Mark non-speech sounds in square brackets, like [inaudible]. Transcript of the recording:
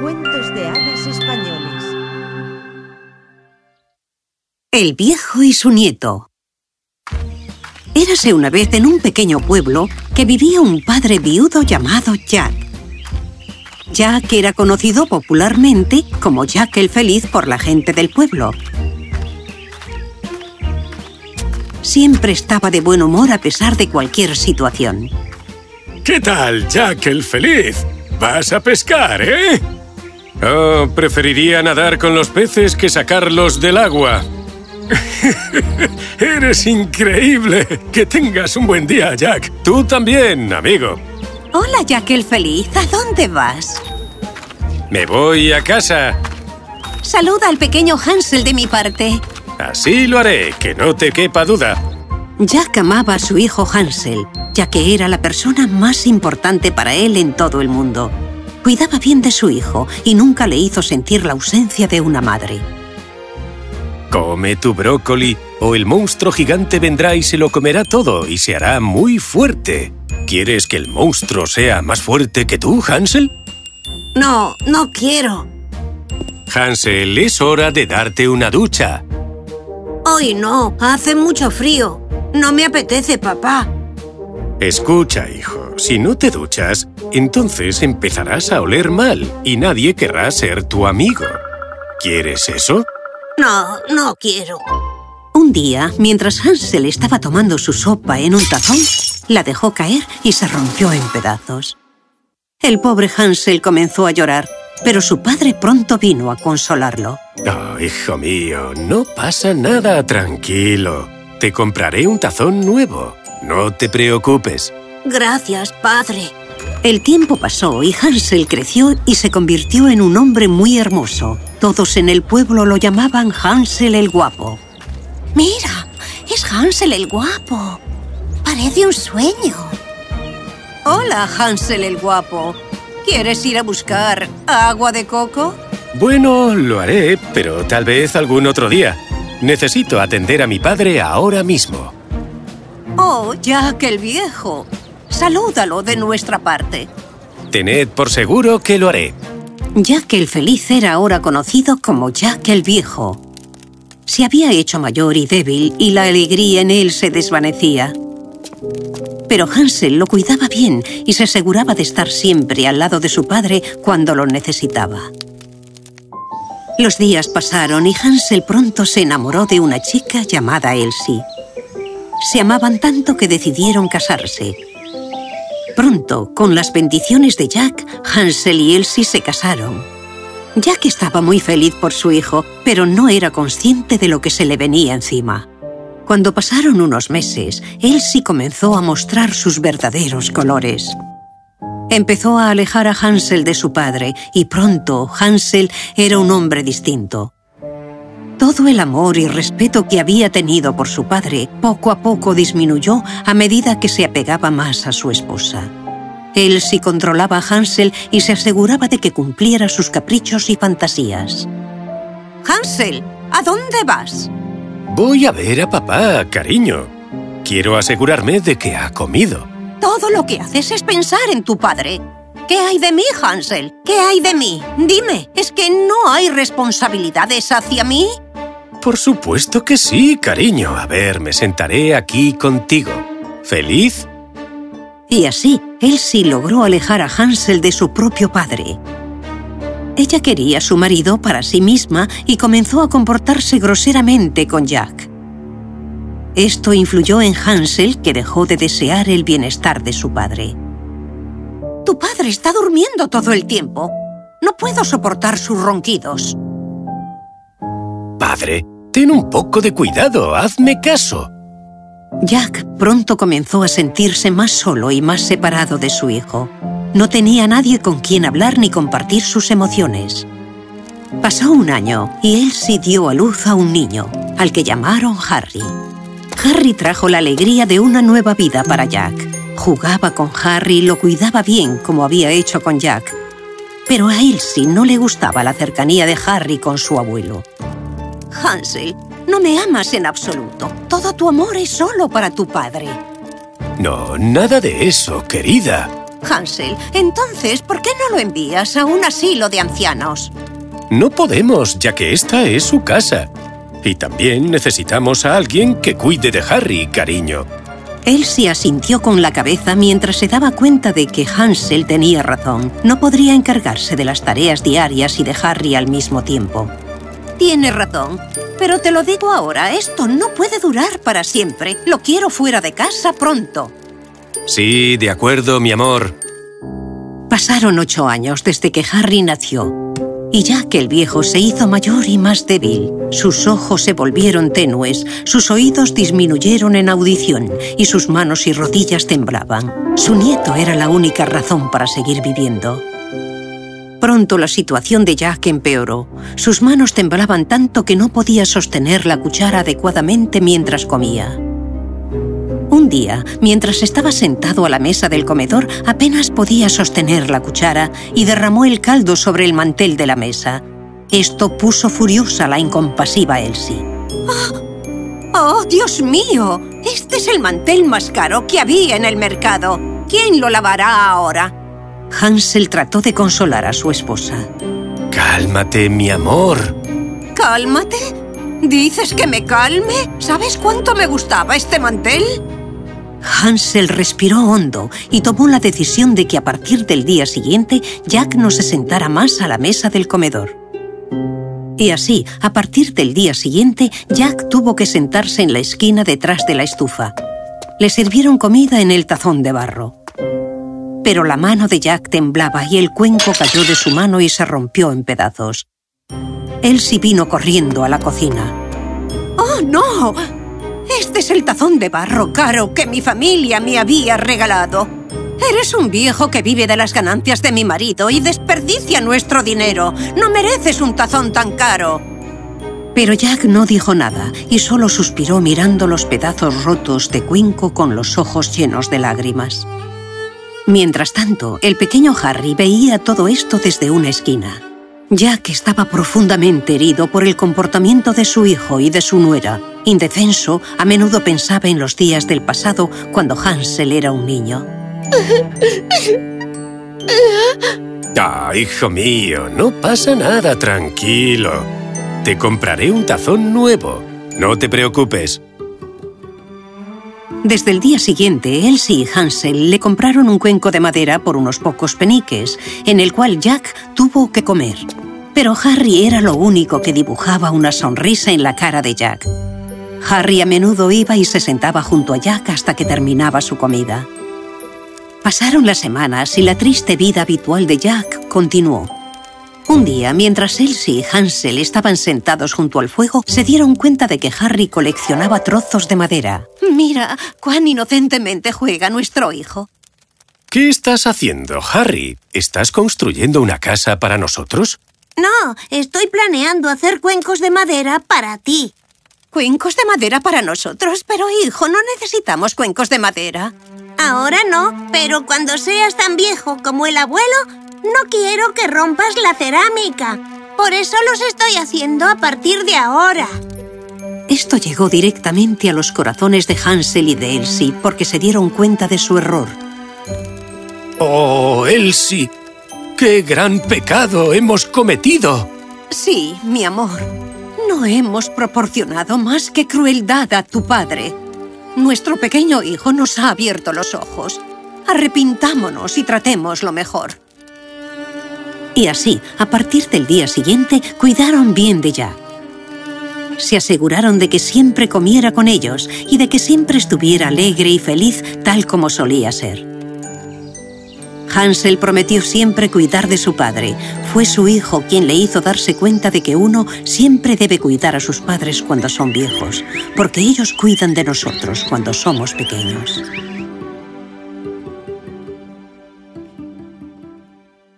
Cuentos de hadas españoles. El viejo y su nieto. Érase una vez en un pequeño pueblo que vivía un padre viudo llamado Jack. Jack era conocido popularmente como Jack el Feliz por la gente del pueblo. Siempre estaba de buen humor a pesar de cualquier situación. ¿Qué tal, Jack el Feliz? ¿Vas a pescar, eh? Oh, preferiría nadar con los peces que sacarlos del agua. [laughs] ¡Eres increíble! Que tengas un buen día, Jack. Tú también, amigo. Hola, Jack el Feliz. ¿A dónde vas? Me voy a casa. Saluda al pequeño Hansel de mi parte. Así lo haré, que no te quepa duda. Jack amaba a su hijo Hansel, ya que era la persona más importante para él en todo el mundo. Cuidaba bien de su hijo y nunca le hizo sentir la ausencia de una madre. Come tu brócoli o el monstruo gigante vendrá y se lo comerá todo y se hará muy fuerte. ¿Quieres que el monstruo sea más fuerte que tú, Hansel? No, no quiero. Hansel, es hora de darte una ducha. Hoy no, hace mucho frío. No me apetece, papá. Escucha, hijo, si no te duchas, entonces empezarás a oler mal y nadie querrá ser tu amigo. ¿Quieres eso? No, no quiero. Un día, mientras Hansel estaba tomando su sopa en un tazón, la dejó caer y se rompió en pedazos. El pobre Hansel comenzó a llorar, pero su padre pronto vino a consolarlo. Oh, hijo mío, no pasa nada, tranquilo. Te compraré un tazón nuevo. No te preocupes. Gracias, padre. El tiempo pasó y Hansel creció y se convirtió en un hombre muy hermoso. Todos en el pueblo lo llamaban Hansel el Guapo. ¡Mira! ¡Es Hansel el Guapo! Parece un sueño. Hola, Hansel el Guapo. ¿Quieres ir a buscar agua de coco? Bueno, lo haré, pero tal vez algún otro día. Necesito atender a mi padre ahora mismo. Oh, Jack el Viejo. Salúdalo de nuestra parte. Tened por seguro que lo haré. Jack el Feliz era ahora conocido como Jack el Viejo. Se había hecho mayor y débil y la alegría en él se desvanecía. Pero Hansel lo cuidaba bien y se aseguraba de estar siempre al lado de su padre cuando lo necesitaba. Los días pasaron y Hansel pronto se enamoró de una chica llamada Elsie. Se amaban tanto que decidieron casarse. Pronto, con las bendiciones de Jack, Hansel y Elsie se casaron. Jack estaba muy feliz por su hijo, pero no era consciente de lo que se le venía encima. Cuando pasaron unos meses, Elsie comenzó a mostrar sus verdaderos colores. Empezó a alejar a Hansel de su padre y pronto Hansel era un hombre distinto. Todo el amor y respeto que había tenido por su padre poco a poco disminuyó a medida que se apegaba más a su esposa. Él sí controlaba a Hansel y se aseguraba de que cumpliera sus caprichos y fantasías. ¡Hansel! ¿A dónde vas? Voy a ver a papá, cariño. Quiero asegurarme de que ha comido. Todo lo que haces es pensar en tu padre. ¿Qué hay de mí, Hansel? ¿Qué hay de mí? Dime, ¿es que no hay responsabilidades hacia mí? Por supuesto que sí, cariño. A ver, me sentaré aquí contigo. ¿Feliz? Y así, Elsie logró alejar a Hansel de su propio padre. Ella quería a su marido para sí misma y comenzó a comportarse groseramente con Jack. Esto influyó en Hansel, que dejó de desear el bienestar de su padre. Tu padre está durmiendo todo el tiempo. No puedo soportar sus ronquidos. Padre, ten un poco de cuidado, hazme caso. Jack pronto comenzó a sentirse más solo y más separado de su hijo. No tenía nadie con quien hablar ni compartir sus emociones. Pasó un año y Elsie dio a luz a un niño, al que llamaron Harry. Harry trajo la alegría de una nueva vida para Jack. Jugaba con Harry y lo cuidaba bien como había hecho con Jack. Pero a Elsie no le gustaba la cercanía de Harry con su abuelo. Hansel, no me amas en absoluto. Todo tu amor es solo para tu padre. No, nada de eso, querida. Hansel, entonces, ¿por qué no lo envías a un asilo de ancianos? No podemos, ya que esta es su casa. Y también necesitamos a alguien que cuide de Harry, cariño. Elsie asintió con la cabeza mientras se daba cuenta de que Hansel tenía razón. No podría encargarse de las tareas diarias y de Harry al mismo tiempo. Tienes razón, pero te lo digo ahora, esto no puede durar para siempre. Lo quiero fuera de casa pronto. Sí, de acuerdo, mi amor. Pasaron ocho años desde que Harry nació y ya que el viejo se hizo mayor y más débil, sus ojos se volvieron tenues, sus oídos disminuyeron en audición y sus manos y rodillas temblaban. Su nieto era la única razón para seguir viviendo. Pronto la situación de Jack empeoró. Sus manos temblaban tanto que no podía sostener la cuchara adecuadamente mientras comía. Un día, mientras estaba sentado a la mesa del comedor, apenas podía sostener la cuchara y derramó el caldo sobre el mantel de la mesa. Esto puso furiosa la incompasiva Elsie. ¡Oh! ¡Oh, Dios mío! Este es el mantel más caro que había en el mercado. ¿Quién lo lavará ahora? Hansel trató de consolar a su esposa. Cálmate, mi amor. ¿Cálmate? ¿Dices que me calme? ¿Sabes cuánto me gustaba este mantel? Hansel respiró hondo y tomó la decisión de que a partir del día siguiente Jack no se sentara más a la mesa del comedor. Y así, a partir del día siguiente, Jack tuvo que sentarse en la esquina detrás de la estufa. Le sirvieron comida en el tazón de barro. Pero la mano de Jack temblaba y el cuenco cayó de su mano y se rompió en pedazos. Elsie vino corriendo a la cocina. ¡Oh, no! Este es el tazón de barro caro que mi familia me había regalado. Eres un viejo que vive de las ganancias de mi marido y desperdicia nuestro dinero. No mereces un tazón tan caro. Pero Jack no dijo nada y solo suspiró mirando los pedazos rotos de cuenco con los ojos llenos de lágrimas. Mientras tanto, el pequeño Harry veía todo esto desde una esquina. Jack estaba profundamente herido por el comportamiento de su hijo y de su nuera. Indefenso, a menudo pensaba en los días del pasado cuando Hansel era un niño. Ah, hijo mío, no pasa nada, tranquilo. Te compraré un tazón nuevo. No te preocupes. Desde el día siguiente, Elsie y Hansel le compraron un cuenco de madera por unos pocos peniques, en el cual Jack tuvo que comer. Pero Harry era lo único que dibujaba una sonrisa en la cara de Jack. Harry a menudo iba y se sentaba junto a Jack hasta que terminaba su comida. Pasaron las semanas y la triste vida habitual de Jack continuó. Un día, mientras Elsie y Hansel estaban sentados junto al fuego, se dieron cuenta de que Harry coleccionaba trozos de madera. Mira, cuán inocentemente juega nuestro hijo. ¿Qué estás haciendo, Harry? ¿Estás construyendo una casa para nosotros? No, estoy planeando hacer cuencos de madera para ti. ¿Cuencos de madera para nosotros? Pero, hijo, no necesitamos cuencos de madera. Ahora no, pero cuando seas tan viejo como el abuelo, no quiero que rompas la cerámica. Por eso los estoy haciendo a partir de ahora. Esto llegó directamente a los corazones de Hansel y de Elsie porque se dieron cuenta de su error. ¡Oh, Elsie! ¡Qué gran pecado hemos cometido! Sí, mi amor. No hemos proporcionado más que crueldad a tu padre. Nuestro pequeño hijo nos ha abierto los ojos. Arrepintámonos y tratemos lo mejor. Y así, a partir del día siguiente, cuidaron bien de Jack. Se aseguraron de que siempre comiera con ellos y de que siempre estuviera alegre y feliz tal como solía ser. Hansel prometió siempre cuidar de su padre. Fue su hijo quien le hizo darse cuenta de que uno siempre debe cuidar a sus padres cuando son viejos, porque ellos cuidan de nosotros cuando somos pequeños.